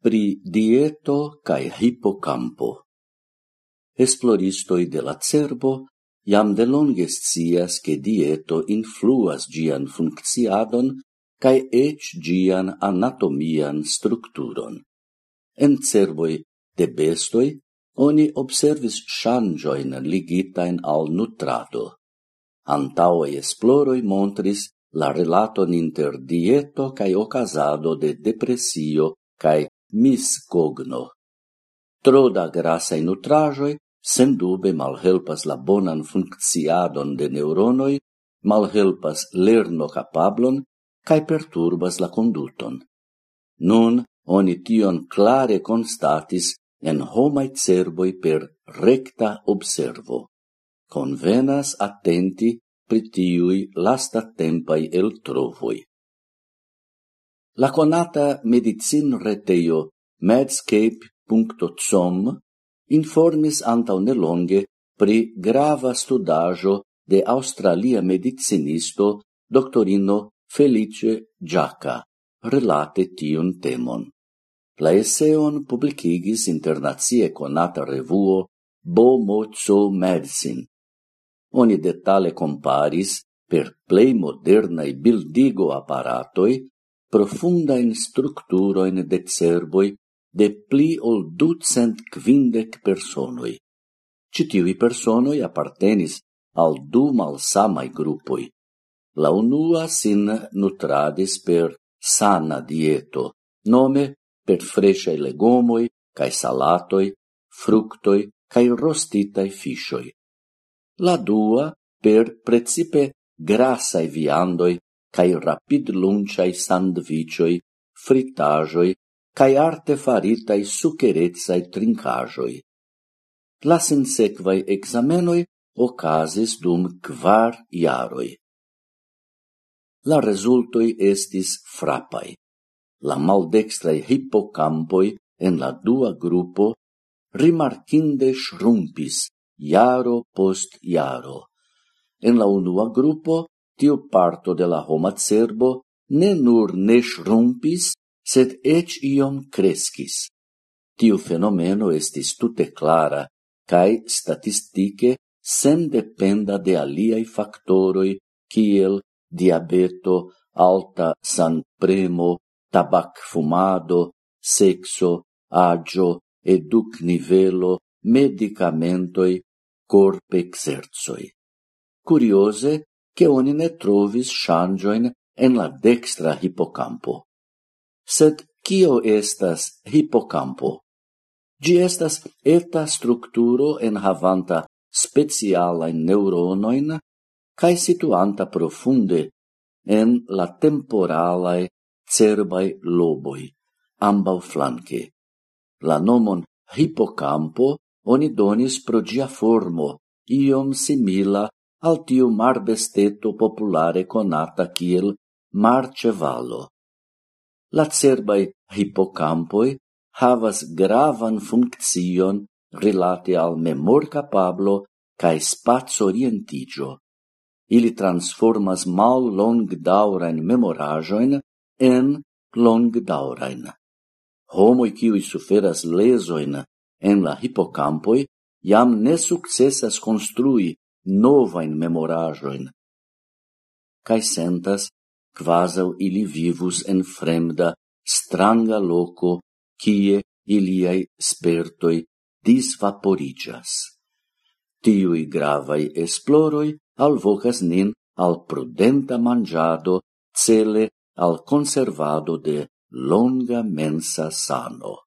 pri dieto cae hippocampo. Esploristoi de la cerbo jam delonge scias che dieto influas gian funcciadon cae ec gian anatomian structuron. En cerboi de bestoi oni observis shangioin ligitain al nutrado. Antaue esploroi montris la relaton inter dieto cae ocasado de depressio cae miscogno. grasa in grasaj sen dube malhelpas la bonan funcciadon de neuronoi, malhelpas lerno capablon cae perturbas la conduton. Nun oni tion clare constatis en homai cerboi per recta observo. Convenas attenti pritiui lasta tempai el trovoi. La conata medicin reteio medscape.com informis antau nelonge pri grava studajo de Australia medicinisto doctorino Felice Giacca relate tiun temon. La eseon publicigis internazie conata revuo Bo Mozo Medicine. Oni detale comparis per plei modernai bildigo apparatoi profunda in structuro in de cerboi de pli ol ducent quindec personoi. Citiui personoi appartenis al du malsamai gruppoi. La unua sin nutradis per sana dieto, nome per frescai legomoi, cae salatoi, fructoi, cae rostitai fisioi. La dua per precipe grasai viandoi cae rapid lunciai sandvicioi, fritajoi, cae arte faritai sucerezai trincajoi. La sinsequai examenoi ocasis dum quar iaroi. La resultoi estis frappai. La maldextrae hippocampoi en la dua gruppo rimarcinde shrumpis, iaro post iaro. En la unua gruppo tiu parto de la homa cerbo ne nur ne shrumpis, sed ec iom crescis. Tiu fenomeno estis tute clara, cae statistike sen dependa de aliai factoroi, kiel diabeto, alta sanpremo, tabac fumado, sexo, agio, educ nivelo, medicamentoi, corp exerzoi. Curiose, che oni ne trovis shangioin en la dextra hippocampo. Sed kio estas hippocampo? Gi estas eta structuro en havanta specialain neuronoin cae situanta profunde en la temporalae cerbai loboi, ambau flanque. La nomon hippocampo oni donis pro gia formo, iom simila al tiu marbesteto populare conata kiel marcevalo. La cerbai hippocampoi havas gravan funccion rilate al memor capablo cae spaz orientigio. Ili transformas mal long daurain memorajoin en long daurain. Homoi kiui suferas lesoin en la hipocampoi jam ne successas construi novain memorajoin, cae sentas quasau ili vivus en fremda, stranga loco, cie iliai spertoi disvaporigas. Tiui gravai esploroi alvocas nin al prudenta mangiado cele al conservado de longa mensa sano.